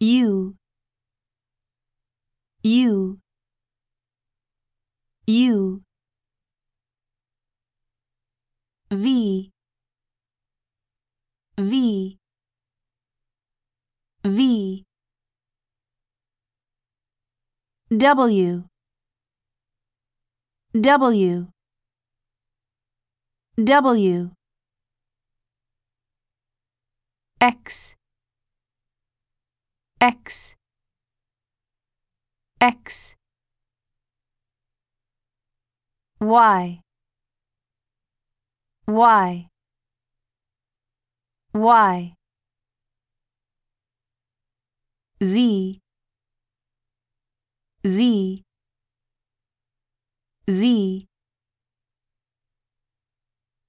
U U U V V V. W W. W. X X. X. Y. Y. Y. Z. Z. Z